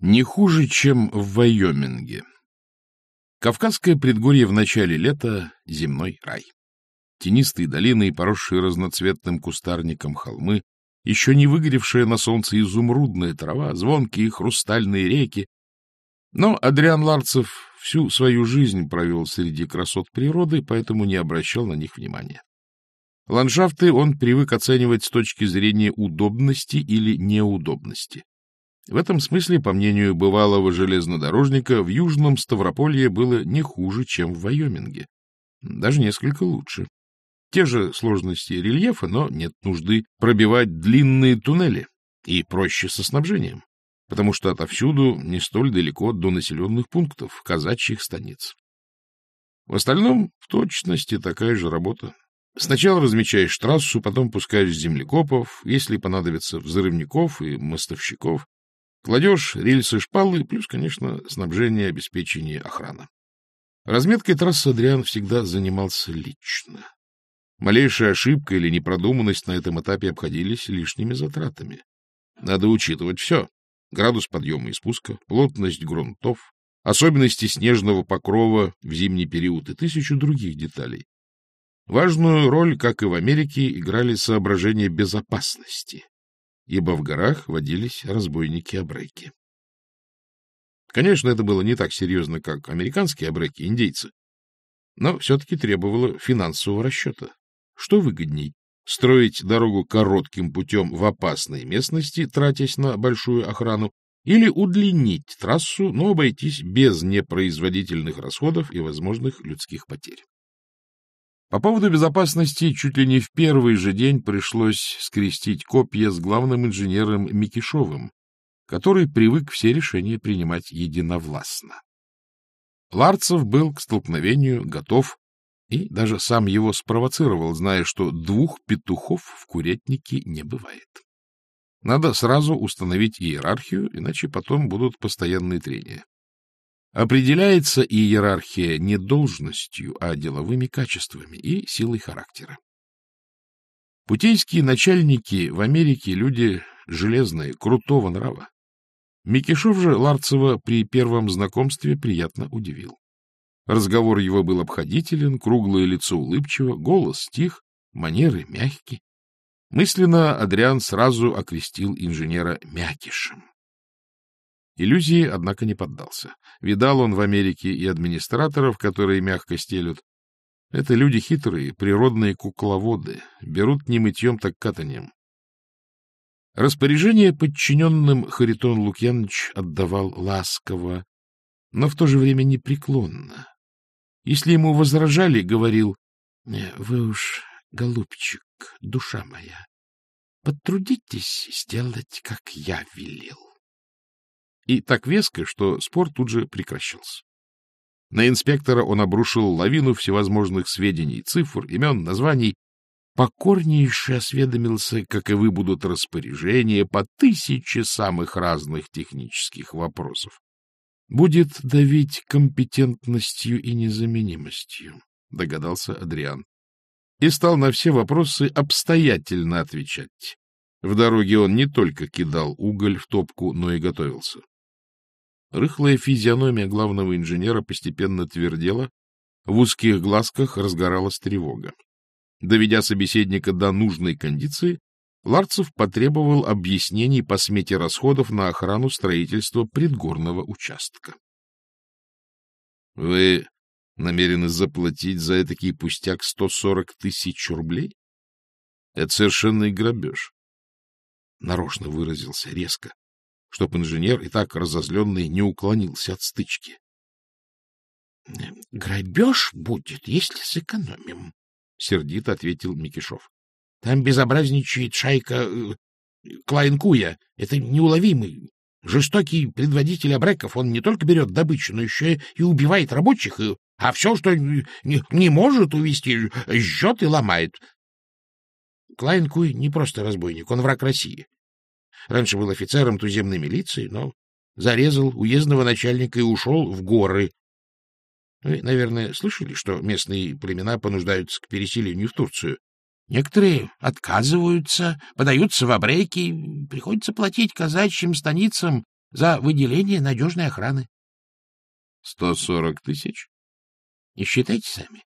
Не хуже, чем в Вайоминге. Кавказское предгорье в начале лета — земной рай. Тенистые долины и поросшие разноцветным кустарником холмы, еще не выгоревшая на солнце изумрудная трава, звонкие хрустальные реки. Но Адриан Ларцев всю свою жизнь провел среди красот природы, поэтому не обращал на них внимания. Ландшафты он привык оценивать с точки зрения удобности или неудобности. В этом смысле, по мнению бывалого железнодорожника, в Южном Ставрополье было не хуже, чем в Вайоминге. Даже несколько лучше. Те же сложности рельефа, но нет нужды пробивать длинные туннели и проще со снабжением, потому что отовсюду не столь далеко до населенных пунктов, казачьих станиц. В остальном в точности такая же работа. Сначала размечаешь трассу, потом пускаешь землекопов, если понадобится взрывников и мостовщиков, Кладешь рельсы, шпалы, плюс, конечно, снабжение, обеспечение, охрана. Разметкой трассы Адриан всегда занимался лично. Малейшая ошибка или непродуманность на этом этапе обходились лишними затратами. Надо учитывать все. Градус подъема и спуска, плотность грунтов, особенности снежного покрова в зимний период и тысячу других деталей. Важную роль, как и в Америке, играли соображения безопасности ибо в горах водились разбойники-абреки. Конечно, это было не так серьезно, как американские абреки-индейцы, но все-таки требовало финансового расчета. Что выгодней? Строить дорогу коротким путем в опасной местности, тратясь на большую охрану, или удлинить трассу, но обойтись без непроизводительных расходов и возможных людских потерь. По поводу безопасности чуть ли не в первый же день пришлось скрестить копья с главным инженером Микишовым, который привык все решения принимать единовластно. Ларцев был к столкновению готов и даже сам его спровоцировал, зная, что двух петухов в курятнике не бывает. Надо сразу установить иерархию, иначе потом будут постоянные трения. Определяется иерархия не должностью, а деловыми качествами и силой характера. Путейские начальники в Америке люди железные, крутого нрава. Микишов же Ларцева при первом знакомстве приятно удивил. Разговор его был обходителен, круглое лицо улыбчиво, голос тих, манеры мягкие. Мысленно Адриан сразу окрестил инженера Мякишем. Иллюзии, однако, не поддался. Видал он в Америке и администраторов, которые мягко стелют. Это люди хитрые, природные кукловоды, берут не мытьем, так катанием. Распоряжение подчиненным Харитон Лукьянович отдавал ласково, но в то же время непреклонно. Если ему возражали, говорил, «Э, — Вы уж, голубчик, душа моя, потрудитесь сделать, как я велел и так веско, что спор тут же прекращался. На инспектора он обрушил лавину всевозможных сведений, цифр, имен, названий, покорнейше осведомился, каковы будут распоряжения по тысяче самых разных технических вопросов. Будет давить компетентностью и незаменимостью, догадался Адриан. И стал на все вопросы обстоятельно отвечать. В дороге он не только кидал уголь в топку, но и готовился. Рыхлая физиономия главного инженера постепенно твердела, в узких глазках разгоралась тревога. Доведя собеседника до нужной кондиции, Ларцев потребовал объяснений по смете расходов на охрану строительства предгорного участка. — Вы намерены заплатить за этакий пустяк 140 тысяч рублей? Это совершенный грабеж. Нарочно выразился резко, чтоб инженер, и так разозленный, не уклонился от стычки. — Грабеж будет, если сэкономим, — сердито ответил Микишов. — Там безобразничает шайка э, Клайнкуя. Это неуловимый, жестокий предводитель абреков. Он не только берет добычу, но еще и убивает рабочих, а все, что не, не может увести, жжет и ломает. Клайнкуй не просто разбойник, он враг России. Раньше был офицером туземной милиции, но зарезал уездного начальника и ушел в горы. Вы, наверное, слышали, что местные племена понуждаются к переселению в Турцию. Некоторые отказываются, подаются в обреки, приходится платить казачьим станицам За выделение надежной охраны. — Сто сорок тысяч? — И считайте сами.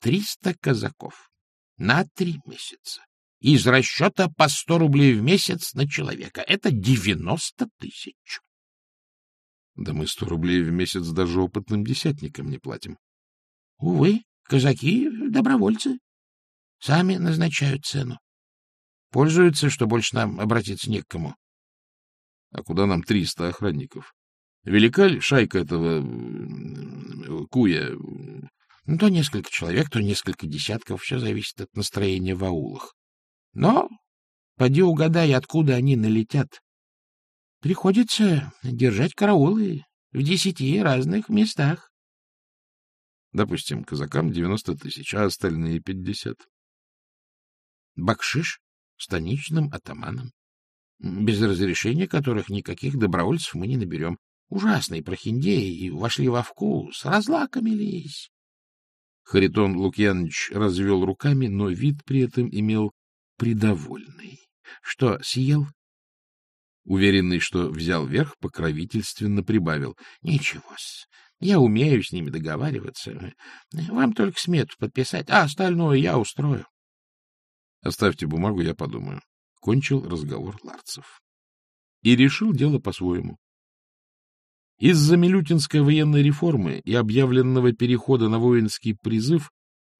Триста казаков на три месяца. Из расчета по сто рублей в месяц на человека. Это девяносто тысяч. Да мы сто рублей в месяц даже опытным десятникам не платим. Увы, казаки — добровольцы. Сами назначают цену. Пользуются, что больше нам обратиться не к кому. А куда нам триста охранников? Велика ли шайка этого куя? Ну, то несколько человек, то несколько десятков. Все зависит от настроения в аулах. Но поди угадай, откуда они налетят. Приходится держать караулы в десяти разных местах. Допустим, казакам девяносто тысяч, а остальные пятьдесят. Бакшиш станичным атаманам, без разрешения которых никаких добровольцев мы не наберем. Ужасные прохиндеи и вошли во вкус, разлакомились. Харитон Лукьянович развел руками, но вид при этом имел придовольный. Что, съел? Уверенный, что взял верх, покровительственно прибавил. — Ничего-с, я умею с ними договариваться. Вам только смету подписать, а остальное я устрою. — Оставьте бумагу, я подумаю. Кончил разговор Ларцев. И решил дело по-своему. Из-за Милютинской военной реформы и объявленного перехода на воинский призыв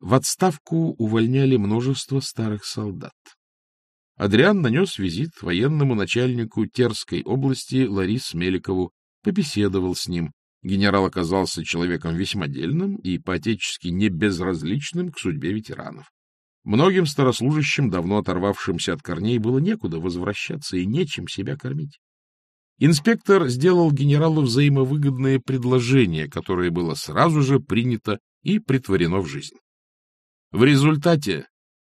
в отставку увольняли множество старых солдат. Адриан нанес визит военному начальнику Терской области Ларис Меликову, побеседовал с ним. Генерал оказался человеком весьма дельным и по-отечески не безразличным к судьбе ветеранов. Многим старослужащим, давно оторвавшимся от корней, было некуда возвращаться и нечем себя кормить. Инспектор сделал генералу взаимовыгодное предложение, которое было сразу же принято и притворено в жизнь. В результате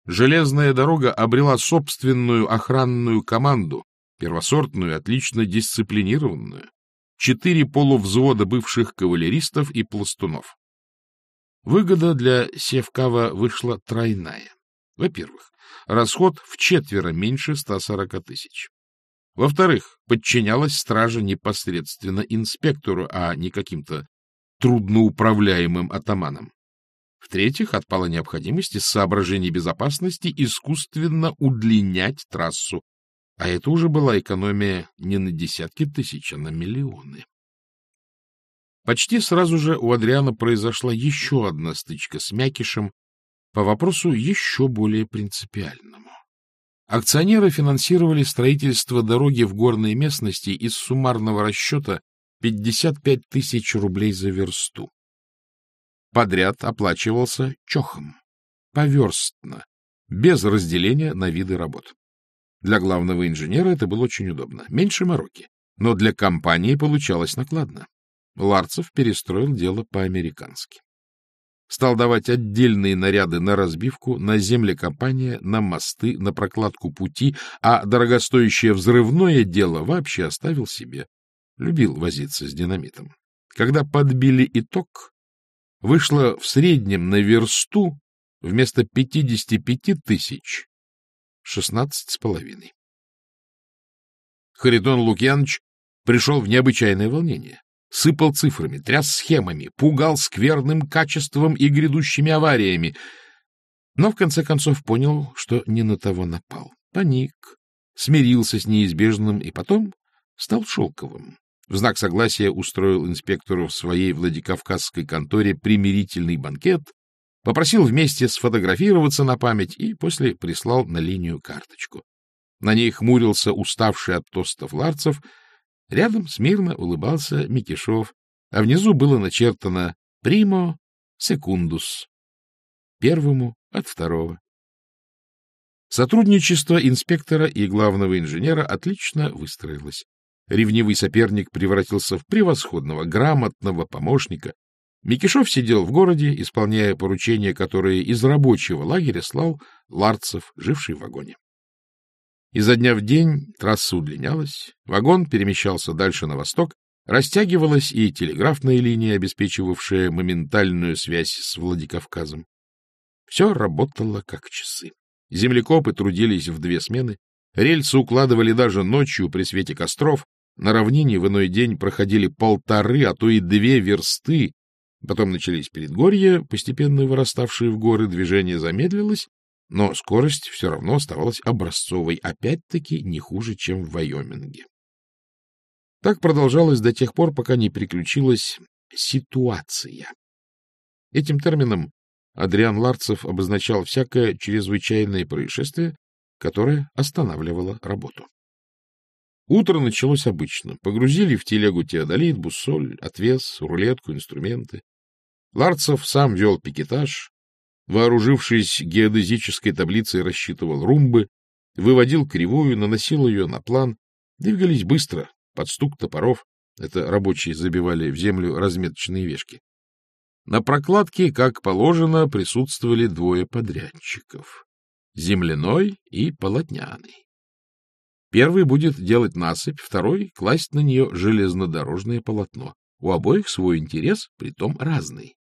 железная дорога обрела собственную охранную команду, первосортную, отлично дисциплинированную, четыре полувзвода бывших кавалеристов и пластунов. Выгода для Севкава вышла тройная. Во-первых, расход в четверо меньше 140 тысяч. Во-вторых, подчинялась стража непосредственно инспектору, а не каким-то трудноуправляемым атаманам. В-третьих, отпала необходимость из соображений безопасности искусственно удлинять трассу, а это уже была экономия не на десятки тысяч, а на миллионы. Почти сразу же у Адриана произошла еще одна стычка с Мякишем по вопросу еще более принципиальному. Акционеры финансировали строительство дороги в горной местности из суммарного расчета 55 тысяч рублей за версту подряд оплачивался чохом, поверстно, без разделения на виды работ. Для главного инженера это было очень удобно, меньше мороки, но для компании получалось накладно. Ларцев перестроил дело по-американски. Стал давать отдельные наряды на разбивку, на землекопание, на мосты, на прокладку пути, а дорогостоящее взрывное дело вообще оставил себе. Любил возиться с динамитом. Когда подбили итог, вышло в среднем на версту вместо 55 тысяч 16 с половиной. Харитон Лукьянович пришел в необычайное волнение. Сыпал цифрами, тряс схемами, пугал скверным качеством и грядущими авариями. Но в конце концов понял, что не на того напал. Паник, смирился с неизбежным и потом стал шелковым. В знак согласия устроил инспектору в своей Владикавказской конторе примирительный банкет, попросил вместе сфотографироваться на память и после прислал на линию карточку. На ней хмурился уставший от тостов ларцев, рядом смирно улыбался Микишов, а внизу было начертано «Примо секундус» — первому от второго. Сотрудничество инспектора и главного инженера отлично выстроилось. Ревнивый соперник превратился в превосходного, грамотного помощника. Микишов сидел в городе, исполняя поручения, которые из рабочего лагеря слал Ларцев, живший в вагоне. Изо дня в день трасса удлинялась, вагон перемещался дальше на восток, растягивалась и телеграфная линия, обеспечивавшая моментальную связь с Владикавказом. Все работало как часы. Землекопы трудились в две смены, рельсы укладывали даже ночью при свете костров, На равнине в иной день проходили полторы, а то и две версты. Потом начались предгорья, постепенно выраставшие в горы, движение замедлилось, но скорость все равно оставалась образцовой, опять-таки не хуже, чем в Вайоминге. Так продолжалось до тех пор, пока не приключилась ситуация. Этим термином Адриан Ларцев обозначал всякое чрезвычайное происшествие, которое останавливало работу. Утро началось обычно. Погрузили в телегу теодолит, буссоль, отвес, рулетку, инструменты. Ларцев сам вел пикетаж, вооружившись геодезической таблицей, рассчитывал румбы, выводил кривую, наносил ее на план. Двигались быстро, под стук топоров. Это рабочие забивали в землю разметочные вешки. На прокладке, как положено, присутствовали двое подрядчиков — земляной и полотняный. Первый будет делать насыпь, второй — класть на нее железнодорожное полотно. У обоих свой интерес, притом разный.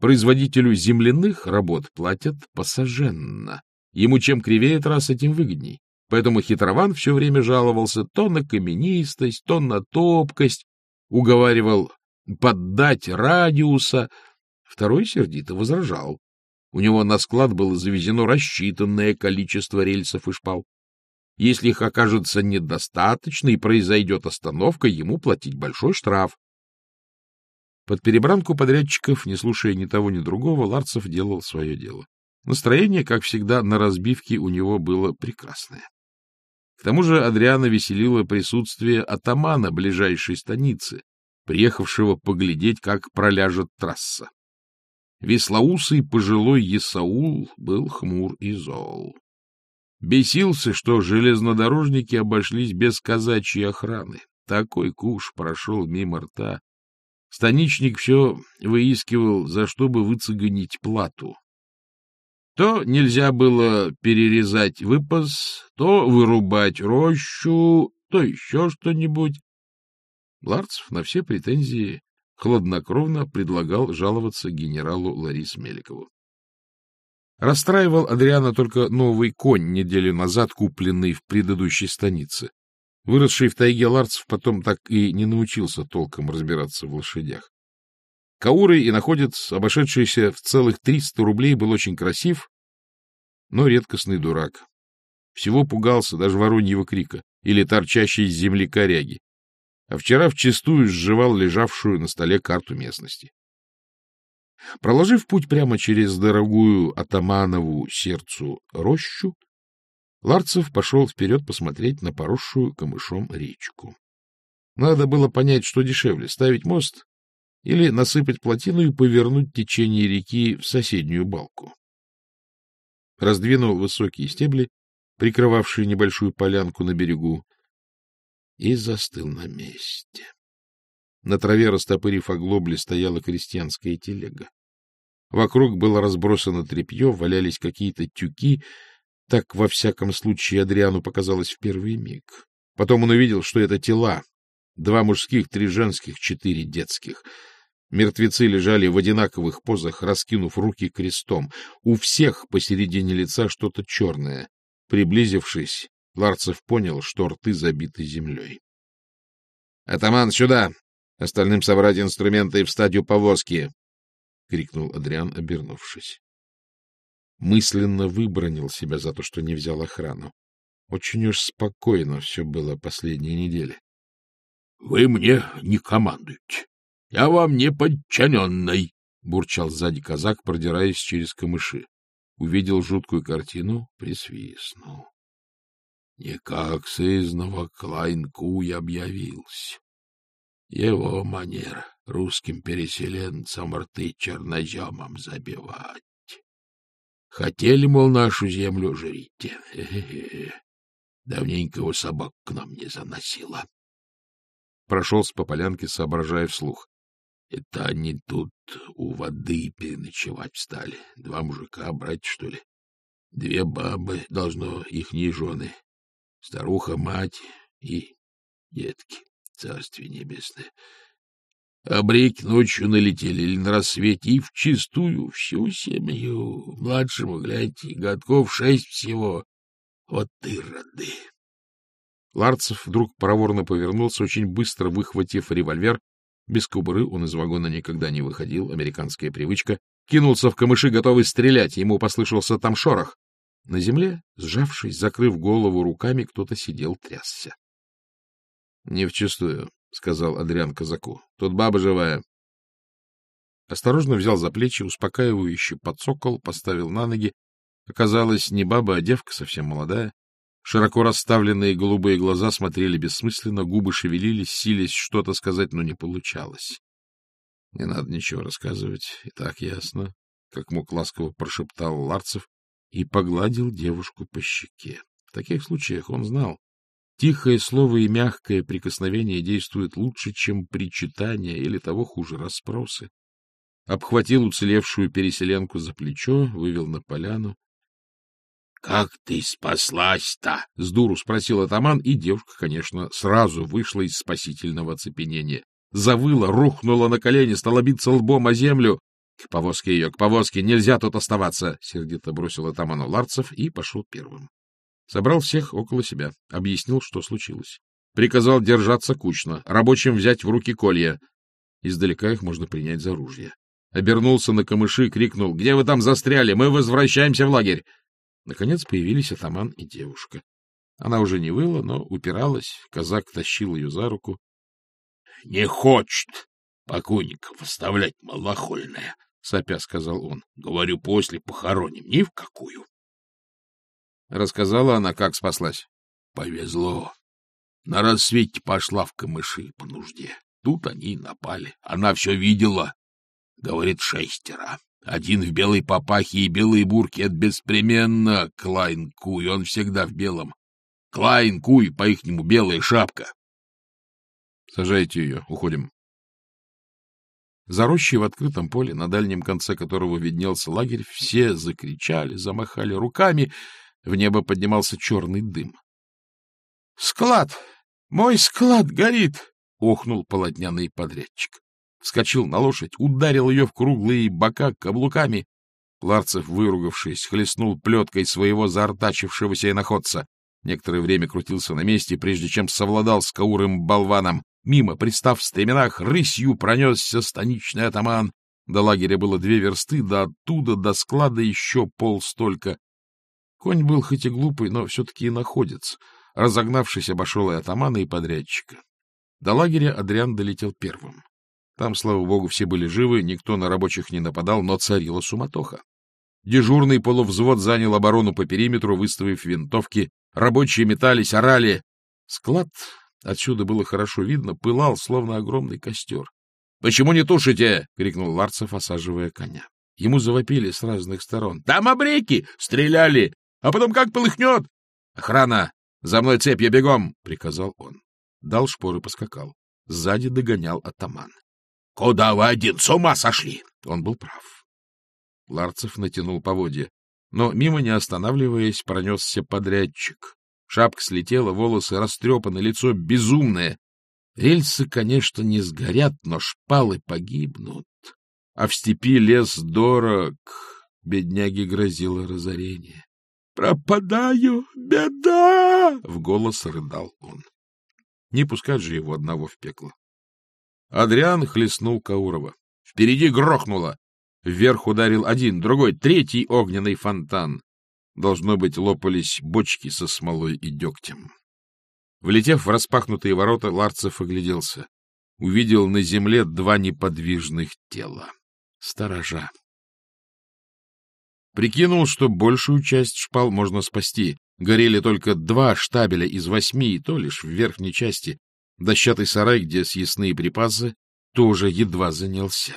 Производителю земляных работ платят посаженно. Ему чем кривее трасса, тем выгодней. Поэтому хитрован все время жаловался то на каменистость, то на топкость, уговаривал поддать радиуса. Второй сердито возражал. У него на склад было завезено рассчитанное количество рельсов и шпал. Если их окажется недостаточно и произойдет остановка, ему платить большой штраф. Под перебранку подрядчиков, не слушая ни того, ни другого, Ларцев делал свое дело. Настроение, как всегда, на разбивке у него было прекрасное. К тому же Адриана веселило присутствие атамана ближайшей станицы, приехавшего поглядеть, как проляжет трасса. Веслоусый пожилой Есаул был хмур и зол. Бесился, что железнодорожники обошлись без казачьей охраны. Такой куш прошел мимо рта. Станичник все выискивал, за что бы выцегонить плату. То нельзя было перерезать выпас, то вырубать рощу, то еще что-нибудь. Ларцев на все претензии хладнокровно предлагал жаловаться генералу Ларис Меликову. Расстраивал Адриана только новый конь неделю назад, купленный в предыдущей станице. Выросший в тайге Ларцев потом так и не научился толком разбираться в лошадях. Кауры и находец, обошедшийся в целых 300 рублей, был очень красив, но редкостный дурак. Всего пугался даже вороньего крика или торчащей из земли коряги. А вчера вчистую сживал лежавшую на столе карту местности. Проложив путь прямо через дорогую атаманову сердцу рощу, Ларцев пошел вперед посмотреть на поросшую камышом речку. Надо было понять, что дешевле — ставить мост или насыпать плотину и повернуть течение реки в соседнюю балку. Раздвинул высокие стебли, прикрывавшие небольшую полянку на берегу, и застыл на месте. На траве, растопырив оглобли, стояла крестьянская телега. Вокруг было разбросано тряпье, валялись какие-то тюки. Так, во всяком случае, Адриану показалось в первый миг. Потом он увидел, что это тела. Два мужских, три женских, четыре детских. Мертвецы лежали в одинаковых позах, раскинув руки крестом. У всех посередине лица что-то черное. Приблизившись, Ларцев понял, что рты забиты землей. — Атаман, сюда! Остальным собрать инструменты и встать у повозки! — крикнул Адриан, обернувшись. Мысленно выбронил себя за то, что не взял охрану. Очень уж спокойно все было последние недели. — Вы мне не командуете. Я вам не подчиненный, — бурчал сзади казак, продираясь через камыши. Увидел жуткую картину, присвистнул. Не как сызного клайнку объявился. Его манера русским переселенцам рты черноземом забивать. Хотели, мол, нашу землю жрите. Давненько его собак к нам не заносило. Прошелся по полянке, соображая вслух. Это они тут у воды переночевать встали. Два мужика, брать что ли? Две бабы, должно, ихние жены. Старуха-мать и детки царствие небесное. А брейки ночью налетели или на рассвете, и вчистую всю семью. Младшему, гляньте, годков шесть всего. Вот ты роды. Ларцев вдруг проворно повернулся, очень быстро выхватив револьвер. Без кобуры он из вагона никогда не выходил, американская привычка. Кинулся в камыши, готовый стрелять. Ему послышался там шорох. На земле, сжавшись, закрыв голову руками, кто-то сидел, трясся. — Не вчистую, — сказал Адриан казаку. — Тут баба живая. Осторожно взял за плечи, успокаивающе подсокол, поставил на ноги. Оказалось, не баба, а девка, совсем молодая. Широко расставленные голубые глаза смотрели бессмысленно, губы шевелились, сились что-то сказать, но не получалось. — Не надо ничего рассказывать, и так ясно, — как мог ласково прошептал Ларцев и погладил девушку по щеке. В таких случаях он знал, тихое слово и мягкое прикосновение действуют лучше, чем причитания или того хуже расспросы обхватил уцелевшую переселенку за плечо, вывел на поляну. — Как ты спаслась-то? — с дуру спросил атаман, и девушка, конечно, сразу вышла из спасительного оцепенения. Завыла, рухнула на колени, стала биться лбом о землю. — К повозке ее, к повозке, нельзя тут оставаться! — сердито бросил атаману Ларцев и пошел первым. Собрал всех около себя, объяснил, что случилось. Приказал держаться кучно, рабочим взять в руки колья. Издалека их можно принять за ружья обернулся на камыши, крикнул «Где вы там застряли? Мы возвращаемся в лагерь!» Наконец появились атаман и девушка. Она уже не выла, но упиралась, казак тащил ее за руку. — Не хочет покойников оставлять малохольная, — сопя сказал он. — Говорю, после похороним, ни в какую. Рассказала она, как спаслась. — Повезло. На рассвете пошла в камыши по нужде. Тут они и напали. Она все видела, Говорит, шестеро. Один в белой папахе и белой бурке — это беспременно Клайн Куй, он всегда в белом. Клайн Куй, по-ихнему, белая шапка. Сажайте ее, уходим. За рощей в открытом поле, на дальнем конце которого виднелся лагерь, все закричали, замахали руками. В небо поднимался черный дым. — Склад! Мой склад горит! — охнул полотняный подрядчик вскочил на лошадь, ударил ее в круглые бока каблуками. Ларцев, выругавшись, хлестнул плеткой своего заортачившегося иноходца. Некоторое время крутился на месте, прежде чем совладал с каурым болваном. Мимо, пристав в стременах, рысью пронесся станичный атаман. До лагеря было две версты, да оттуда до склада еще полстолько. Конь был хоть и глупый, но все-таки и находец. Разогнавшись, обошел и атамана, и подрядчика. До лагеря Адриан долетел первым. Там, слава богу, все были живы, никто на рабочих не нападал, но царила суматоха. Дежурный полувзвод занял оборону по периметру, выставив винтовки. Рабочие метались, орали. Склад, отсюда было хорошо видно, пылал, словно огромный костер. — Почему не тушите? — крикнул Ларцев, осаживая коня. Ему завопили с разных сторон. — Там обреки! Стреляли! А потом как полыхнет! — Охрана! За мной цепь, я бегом! — приказал он. Дал шпоры, поскакал. Сзади догонял атаман. — Куда вы один? С ума сошли! Он был прав. Ларцев натянул поводья, но мимо не останавливаясь пронесся подрядчик. Шапка слетела, волосы растрепаны, лицо безумное. Рельсы, конечно, не сгорят, но шпалы погибнут. А в степи лес дорог, бедняге грозило разорение. — Пропадаю, беда! — в голос рыдал он. Не пускать же его одного в пекло. Адриан хлестнул Каурова. Впереди грохнуло. Вверх ударил один, другой, третий огненный фонтан. Должно быть, лопались бочки со смолой и дегтем. Влетев в распахнутые ворота, Ларцев огляделся. Увидел на земле два неподвижных тела. Сторожа. Прикинул, что большую часть шпал можно спасти. Горели только два штабеля из восьми, и то лишь в верхней части. Дощатый сарай, где съестные припасы, тоже едва занялся.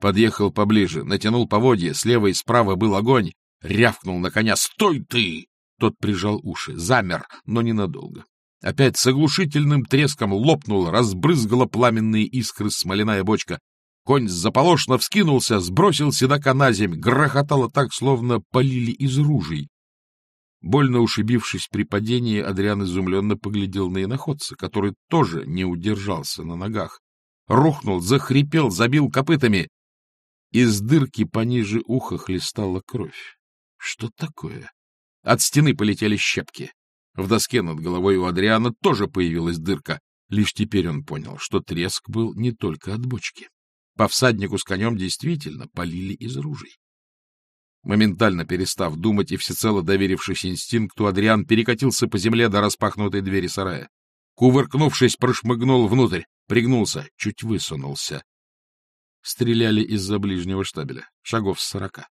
Подъехал поближе, натянул поводья, слева и справа был огонь, рявкнул на коня «Стой ты!» Тот прижал уши, замер, но ненадолго. Опять с оглушительным треском лопнула, разбрызгала пламенные искры смоляная бочка. Конь заполошно вскинулся, сбросил седока на земь, грохотало так, словно полили из ружей. Больно ушибившись при падении, Адриан изумленно поглядел на иноходца, который тоже не удержался на ногах. Рухнул, захрипел, забил копытами. Из дырки пониже уха хлестала кровь. Что такое? От стены полетели щепки. В доске над головой у Адриана тоже появилась дырка. Лишь теперь он понял, что треск был не только от бочки. По всаднику с конем действительно полили из ружей. Моментально перестав думать и всецело доверившись инстинкту, Адриан перекатился по земле до распахнутой двери сарая. Кувыркнувшись, прошмыгнул внутрь, пригнулся, чуть высунулся. Стреляли из-за ближнего штабеля, шагов с сорока.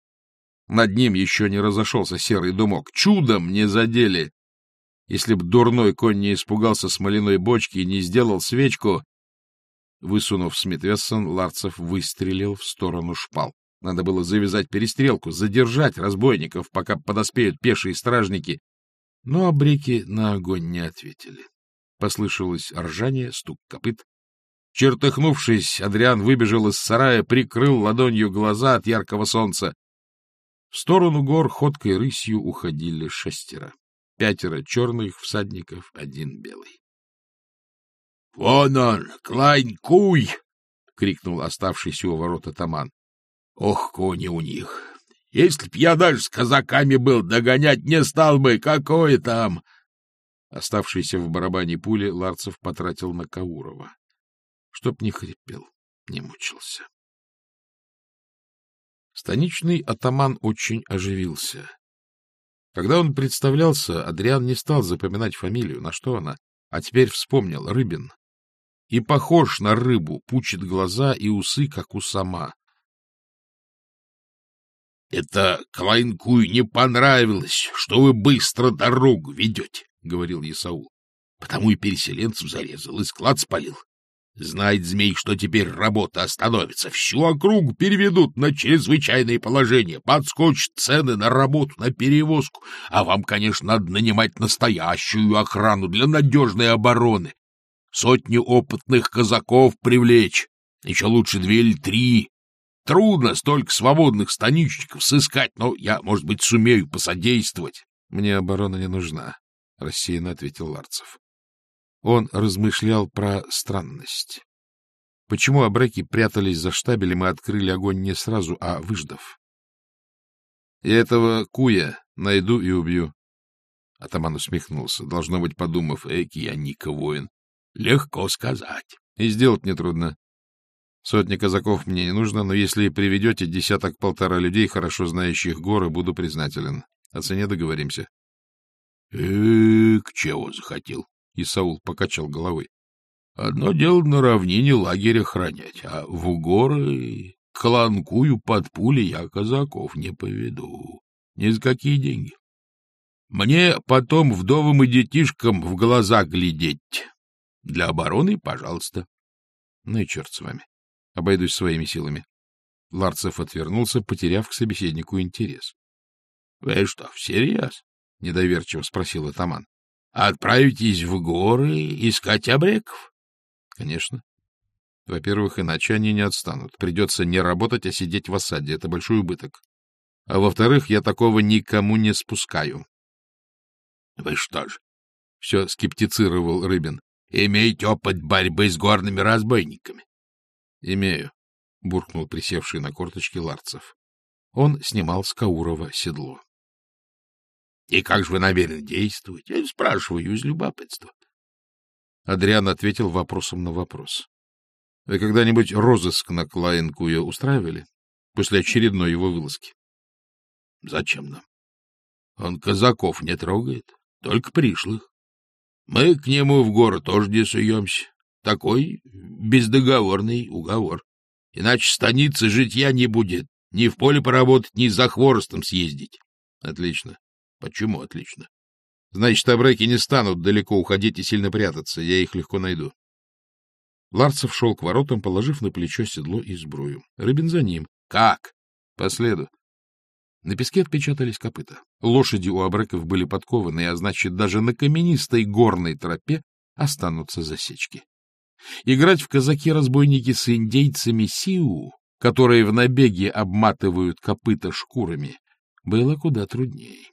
Над ним еще не разошелся серый дымок. Чудом не задели. Если б дурной конь не испугался смоляной бочки и не сделал свечку... Высунув Смит-Вессон, Ларцев выстрелил в сторону шпал. Надо было завязать перестрелку, задержать разбойников, пока подоспеют пешие стражники. Но обреки на огонь не ответили. Послышалось ржание, стук копыт. Чертыхнувшись, Адриан выбежал из сарая, прикрыл ладонью глаза от яркого солнца. В сторону гор ходкой рысью уходили шестеро. Пятеро черных всадников, один белый. — Вон он, Клайн-Куй! — крикнул оставшийся у ворот атаман. — Ох, кони у них! Если б я даже с казаками был, догонять не стал бы, какое там! Оставшийся в барабане пули Ларцев потратил на Каурова. Чтоб не хрипел, не мучился. Станичный атаман очень оживился. Когда он представлялся, Адриан не стал запоминать фамилию, на что она, а теперь вспомнил — Рыбин. И похож на рыбу, пучит глаза и усы, как у сама. — Это Клайнкуй не понравилось, что вы быстро дорогу ведете, — говорил Исаул. — Потому и переселенцев зарезал, и склад спалил. Знает змей, что теперь работа остановится. Всю округу переведут на чрезвычайное положение. Подскочат цены на работу, на перевозку. А вам, конечно, надо нанимать настоящую охрану для надежной обороны. Сотни опытных казаков привлечь. Еще лучше две или три. Трудно столько свободных станичников сыскать, но я, может быть, сумею посодействовать. — Мне оборона не нужна, — рассеянно ответил Ларцев. Он размышлял про странность. Почему абреки прятались за штабелем и открыли огонь не сразу, а выждав? — Я этого куя найду и убью. Атаман усмехнулся, должно быть, подумав, эки я Ника воин. Легко сказать. И сделать нетрудно. Сотни казаков мне не нужно, но если приведете десяток-полтора людей, хорошо знающих горы, буду признателен. О цене договоримся. — Эк, чего захотел? И Саул покачал головой. — Одно дело на равнине лагерь охранять, а в горы кланкую под пули я казаков не поведу. Ни за какие деньги. Мне потом вдовым и детишкам в глаза глядеть. Для обороны, пожалуйста. Ну и черт с вами. Обойдусь своими силами. Ларцев отвернулся, потеряв к собеседнику интерес. — Вы что, всерьез? — недоверчиво спросил атаман. Отправитесь в горы искать обреков? Конечно. Во-первых, иначе они не отстанут. Придется не работать, а сидеть в осаде. Это большой убыток. А во-вторых, я такого никому не спускаю. — Вы что ж? — все скептицировал Рыбин. — Имеете опыт борьбы с горными разбойниками? — Имею, — буркнул присевший на корточки Ларцев. Он снимал с Каурова седло. — И как же вы намерены действовать? Я спрашиваю из любопытства. Адриан ответил вопросом на вопрос. — Вы когда-нибудь розыск на Клайенкуя устраивали? После очередной его вылазки? — Зачем нам? Он казаков не трогает, только пришлых. Мы к нему в город тоже не суемся. Такой бездоговорный уговор. Иначе станицы житья не будет. Ни в поле поработать, ни за хворостом съездить. — Отлично. Почему отлично? Значит, абреки не станут далеко уходить и сильно прятаться. Я их легко найду. Ларцев шел к воротам, положив на плечо седло и сбрую. Рыбин за ним. — Как? — По следу. На песке отпечатались копыта. Лошади у абреков были подкованы, а значит, даже на каменистой горной тропе останутся засечки. Играть в казаки-разбойники с индейцами Сиу, которые в набеге обматывают копыта шкурами, было куда труднее.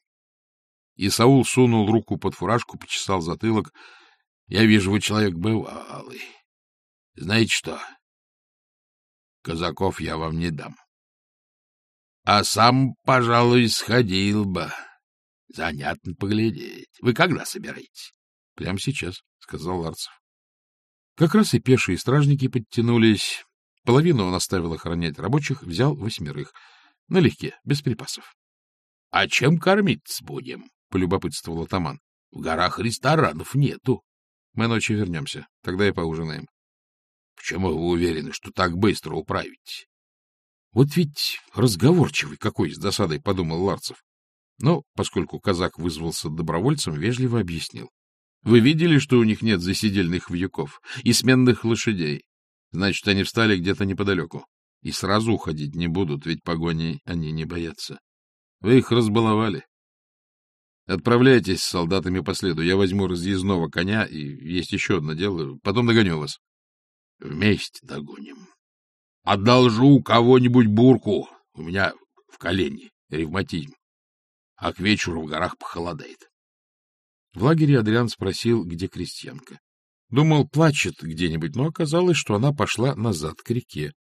И Саул сунул руку под фуражку, почесал затылок. — Я вижу, вы человек бывалый. Знаете что? Казаков я вам не дам. А сам, пожалуй, сходил бы. Занятно поглядеть. Вы когда собираетесь? — Прямо сейчас, — сказал Ларцев. Как раз и пешие стражники подтянулись. Половину он оставил охранять рабочих, взял восьмерых. Налегке, без припасов. — А чем кормиться будем? — полюбопытствовал атаман. — В горах ресторанов нету. — Мы ночью вернемся. Тогда и поужинаем. — Почему вы уверены, что так быстро управитесь? — Вот ведь разговорчивый какой, — с досадой подумал Ларцев. Но, поскольку казак вызвался добровольцем, вежливо объяснил. Вы видели, что у них нет засидельных вьюков и сменных лошадей? Значит, они встали где-то неподалеку. И сразу уходить не будут, ведь погони они не боятся. Вы их разбаловали. Отправляйтесь с солдатами по следу. Я возьму разъездного коня, и есть еще одно дело. Потом догоню вас. Вместе догоним. Одолжу кого-нибудь бурку. У меня в колене ревматизм. А к вечеру в горах похолодает. В лагере Адриан спросил, где крестьянка. Думал, плачет где-нибудь, но оказалось, что она пошла назад к реке.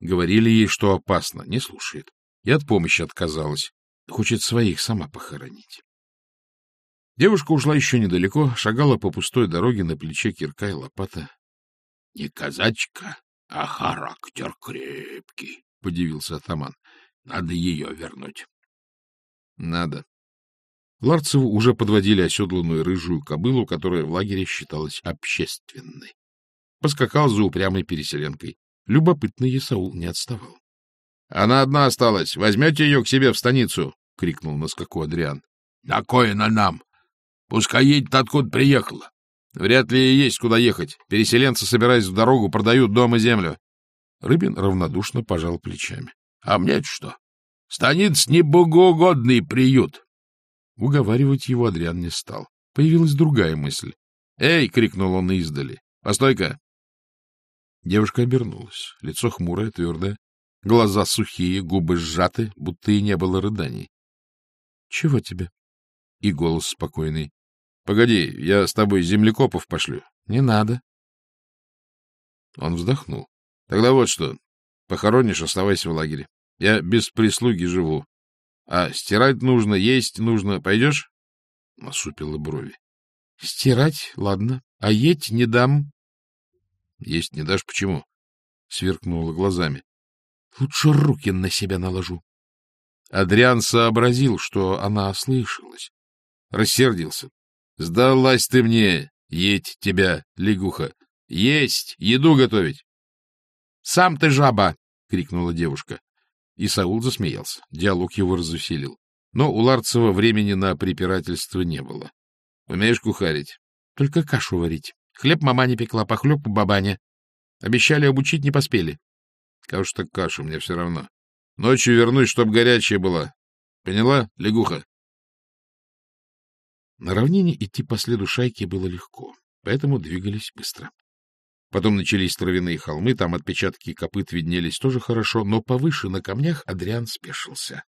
Говорили ей, что опасно, не слушает. И от помощи отказалась. Хочет своих сама похоронить. Девушка ушла еще недалеко, шагала по пустой дороге на плече кирка и лопата. — Не казачка, а характер крепкий, — подивился атаман. — Надо ее вернуть. — Надо, Ларцеву уже подводили оседланную рыжую кобылу, которая в лагере считалась общественной. Поскакал за упрямой переселенкой. Любопытный Исаул не отставал. — Она одна осталась. Возьмете ее к себе в станицу? — крикнул на скаку Адриан. — На кое она нам? Пускай едет, откуда приехала. Вряд ли ей есть куда ехать. Переселенцы, собираясь в дорогу, продают дом и землю. Рыбин равнодушно пожал плечами. — А мне что? Станиц не богоугодный приют. Уговаривать его Адриан не стал. Появилась другая мысль. «Эй!» — крикнул он издали. «Постой-ка!» Девушка обернулась. Лицо хмурое, твердое. Глаза сухие, губы сжаты, будто и не было рыданий. — Чего тебе? И голос спокойный. — Погоди, я с тобой землекопов пошлю. — Не надо. Он вздохнул. — Тогда вот что. Похоронишь, оставайся в лагере. Я без прислуги живу. А стирать нужно, есть нужно. Пойдешь? Насупила брови. — Стирать? Ладно. А есть не дам. — Есть не дашь? Почему? Сверкнула глазами. — Лучше руки на себя наложу. Адриан сообразил, что она ослышалась. Рассердился. — Сдалась ты мне, едь тебя, лягуха. Есть, еду готовить. — Сам ты жаба! — крикнула девушка. И Саул засмеялся. Диалог его развеселил. Но у Ларцева времени на препирательство не было. — Умеешь кухарить? — Только кашу варить. Хлеб мама не пекла, похлеб бабаня. Обещали обучить, не поспели. — так кашу, мне все равно. Ночью вернусь, чтоб горячая была. Поняла, лягуха? На равнине идти по следу шайки было легко, поэтому двигались быстро. Потом начались травяные холмы, там отпечатки копыт виднелись тоже хорошо, но повыше на камнях Адриан спешился.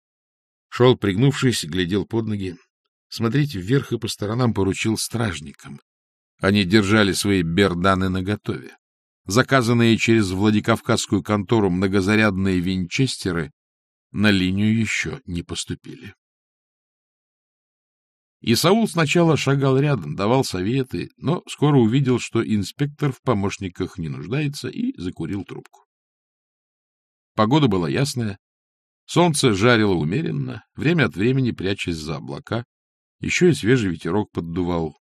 Шел, пригнувшись, глядел под ноги. Смотреть вверх и по сторонам поручил стражникам. Они держали свои берданы наготове. Заказанные через Владикавказскую контору многозарядные винчестеры на линию еще не поступили. И Саул сначала шагал рядом, давал советы, но скоро увидел, что инспектор в помощниках не нуждается, и закурил трубку. Погода была ясная, солнце жарило умеренно, время от времени прячась за облака, еще и свежий ветерок поддувал.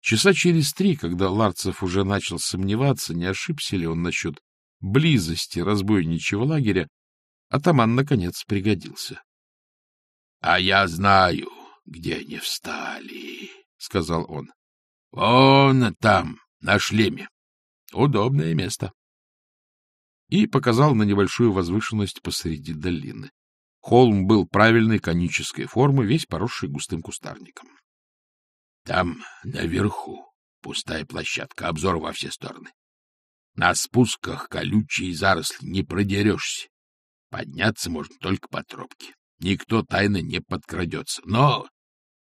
Часа через три, когда Ларцев уже начал сомневаться, не ошибся ли он насчет близости разбойничьего лагеря, атаман, наконец, пригодился. — А я знаю, где они встали, — сказал он. — Вон там, на шлеме. Удобное место. И показал на небольшую возвышенность посреди долины. Холм был правильной конической формы, весь поросший густым кустарником. — Там, наверху, пустая площадка, обзор во все стороны. На спусках колючие заросли не продерешься. Подняться можно только по тропке. Никто тайно не подкрадется. Но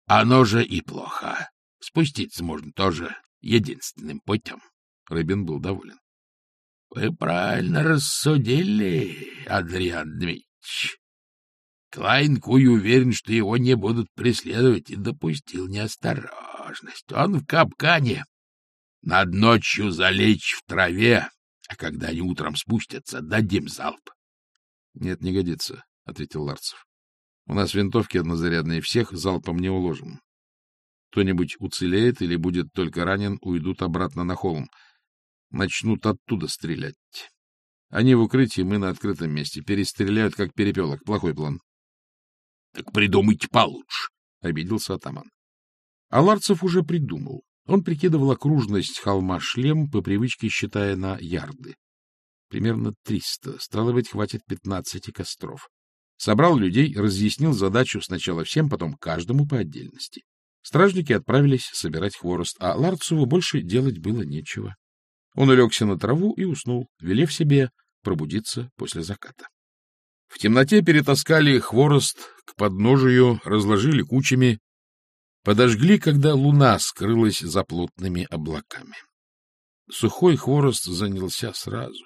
оно же и плохо. Спуститься можно тоже единственным путем. Рыбин был доволен. — Вы правильно рассудили, Адриан Дмитриевич. Клайн Куй уверен, что его не будут преследовать, и допустил неосторожность. Он в капкане. Над ночью залечь в траве, а когда они утром спустятся, дадим залп. — Нет, не годится, — ответил Ларцев. — У нас винтовки однозарядные, всех залпом не уложим. Кто-нибудь уцелеет или будет только ранен, уйдут обратно на холм. Начнут оттуда стрелять. Они в укрытии, мы на открытом месте. Перестреляют, как перепелок. Плохой план. — Так придумайте получше, — обиделся атаман. А Ларцев уже придумал. Он прикидывал окружность холма шлем, по привычке считая на ярды. Примерно триста, стало быть, хватит пятнадцати костров. Собрал людей, разъяснил задачу сначала всем, потом каждому по отдельности. Стражники отправились собирать хворост, а Ларцеву больше делать было нечего. Он улегся на траву и уснул, велев себе пробудиться после заката. В темноте перетаскали хворост к подножию, разложили кучами, подожгли, когда луна скрылась за плотными облаками. Сухой хворост занялся сразу.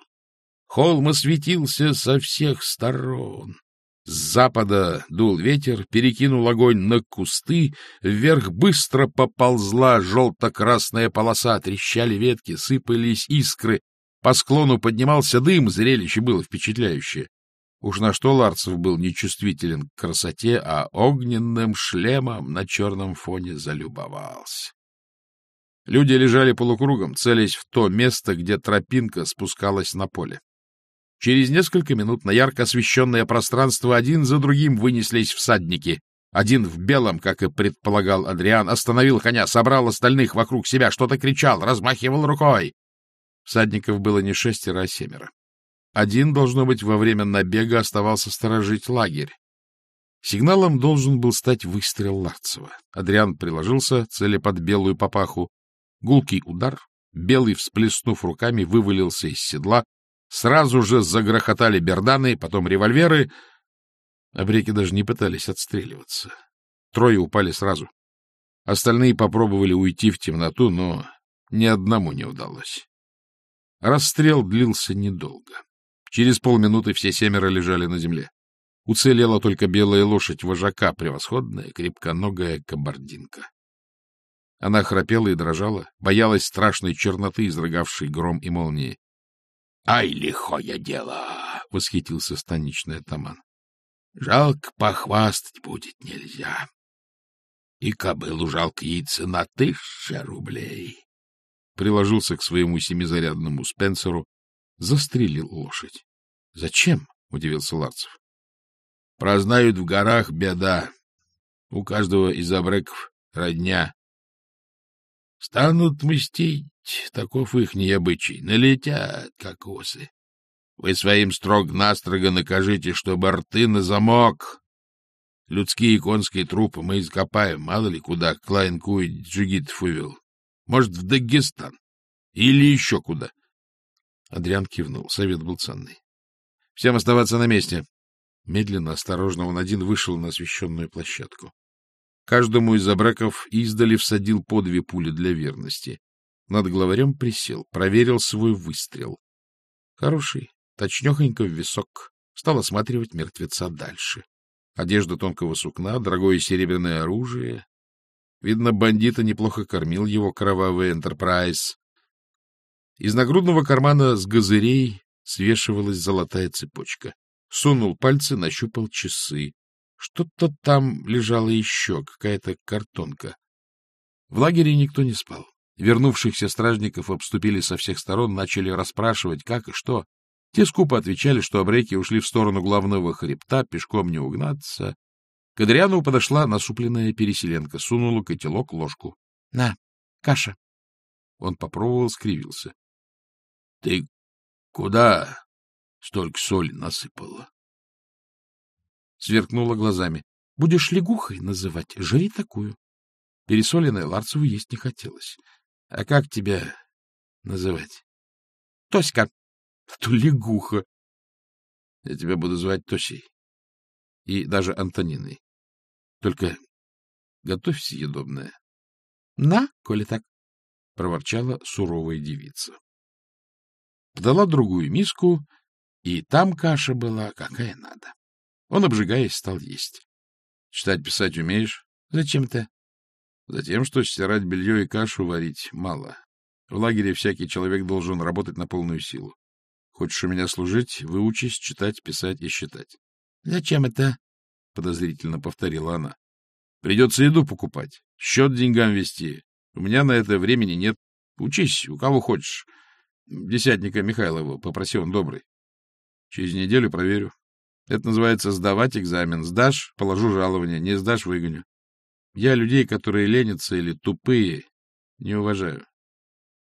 Холм осветился со всех сторон. С запада дул ветер, перекинул огонь на кусты, вверх быстро поползла желто-красная полоса, трещали ветки, сыпались искры, по склону поднимался дым, зрелище было впечатляющее. Уж на что Ларцев был нечувствителен к красоте, а огненным шлемом на черном фоне залюбовался. Люди лежали полукругом, целясь в то место, где тропинка спускалась на поле. Через несколько минут на ярко освещенное пространство один за другим вынеслись всадники. Один в белом, как и предполагал Адриан, остановил коня, собрал остальных вокруг себя, что-то кричал, размахивал рукой. Всадников было не шестеро, а семеро. Один, должно быть, во время набега оставался сторожить лагерь. Сигналом должен был стать выстрел Ларцева. Адриан приложился, цели под белую папаху. Гулкий удар. Белый, всплеснув руками, вывалился из седла, Сразу же загрохотали берданы, потом револьверы. Обреки даже не пытались отстреливаться. Трое упали сразу. Остальные попробовали уйти в темноту, но ни одному не удалось. Расстрел длился недолго. Через полминуты все семеро лежали на земле. Уцелела только белая лошадь вожака, превосходная, крепконогая кабардинка. Она храпела и дрожала, боялась страшной черноты, изрыгавшей гром и молнии. — Ай, лихое дело! — восхитился станичный атаман. — Жалко похвастать будет нельзя. И кобылу жалко яйца на тысяча рублей. Приложился к своему семизарядному Спенсеру, застрелил лошадь. — Зачем? — удивился Ларцев. — Прознают в горах беда. У каждого из абреков родня. Станут мстить, таков их необычай, налетят, как осы. Вы своим строг-настрого накажите, чтобы рты на замок. Людские и конские трупы мы ископаем, мало ли куда Клайн Куи джигитов увел. Может, в Дагестан. Или еще куда. Адриан кивнул. Совет был ценный. Всем оставаться на месте. Медленно, осторожно он один вышел на освещенную площадку. Каждому из абреков издали всадил по две пули для верности. Над главарем присел, проверил свой выстрел. Хороший, точнёхонько в висок. Стал осматривать мертвеца дальше. Одежда тонкого сукна, дорогое серебряное оружие. Видно, бандита неплохо кормил его кровавый энтерпрайз. Из нагрудного кармана с газырей свешивалась золотая цепочка. Сунул пальцы, нащупал часы. Что-то там лежало еще, какая-то картонка. В лагере никто не спал. Вернувшихся стражников обступили со всех сторон, начали расспрашивать, как и что. Те скупо отвечали, что обреки ушли в сторону главного хребта, пешком не угнаться. К Адриану подошла насупленная переселенка, сунула котелок ложку. — На, каша. Он попробовал, скривился. — Ты куда столько соли насыпала? сверкнула глазами. — Будешь лягухой называть, жри такую. Пересоленное Ларцеву есть не хотелось. — А как тебя называть? — Тоська. — А то лягуха. — Я тебя буду звать Тосей. И даже Антониной. Только готовь съедобное. — На, коли так, — проворчала суровая девица. Подала другую миску, и там каша была какая надо. Он, обжигаясь, стал есть. — Читать, писать умеешь? — Зачем-то? — Затем, что стирать белье и кашу варить мало. В лагере всякий человек должен работать на полную силу. Хочешь у меня служить, выучись читать, писать и считать. — Зачем это? — подозрительно повторила она. — Придется еду покупать, счет деньгам вести. У меня на это времени нет. Учись, у кого хочешь. Десятника Михайлова, попроси он добрый. Через неделю проверю. Это называется сдавать экзамен. Сдашь — положу жалование, не сдашь — выгоню. Я людей, которые ленятся или тупые, не уважаю.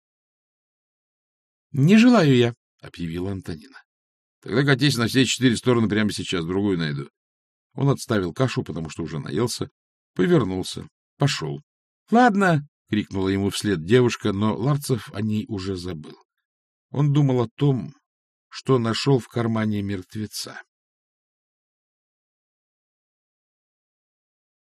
— Не желаю я, — объявила Антонина. — Тогда катись на все четыре стороны прямо сейчас, другую найду. Он отставил кашу, потому что уже наелся, повернулся, пошел. — Ладно, — крикнула ему вслед девушка, но Ларцев о ней уже забыл. Он думал о том, что нашел в кармане мертвеца.